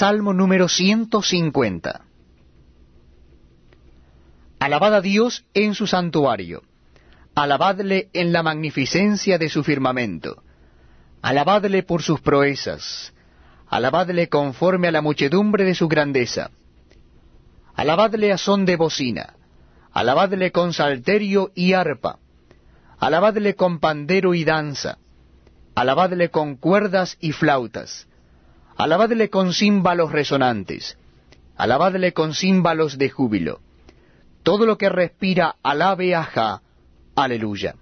Salmo número 150. Alabad a Dios en su santuario, alabadle en la magnificencia de su firmamento, alabadle por sus proezas, alabadle conforme a la muchedumbre de su grandeza, alabadle a son de bocina, alabadle con salterio y arpa, alabadle con pandero y danza, alabadle con cuerdas y flautas, alabadle con címbalos resonantes, alabadle con címbalos de júbilo. Todo lo que respira, alabe a Jah. Aleluya.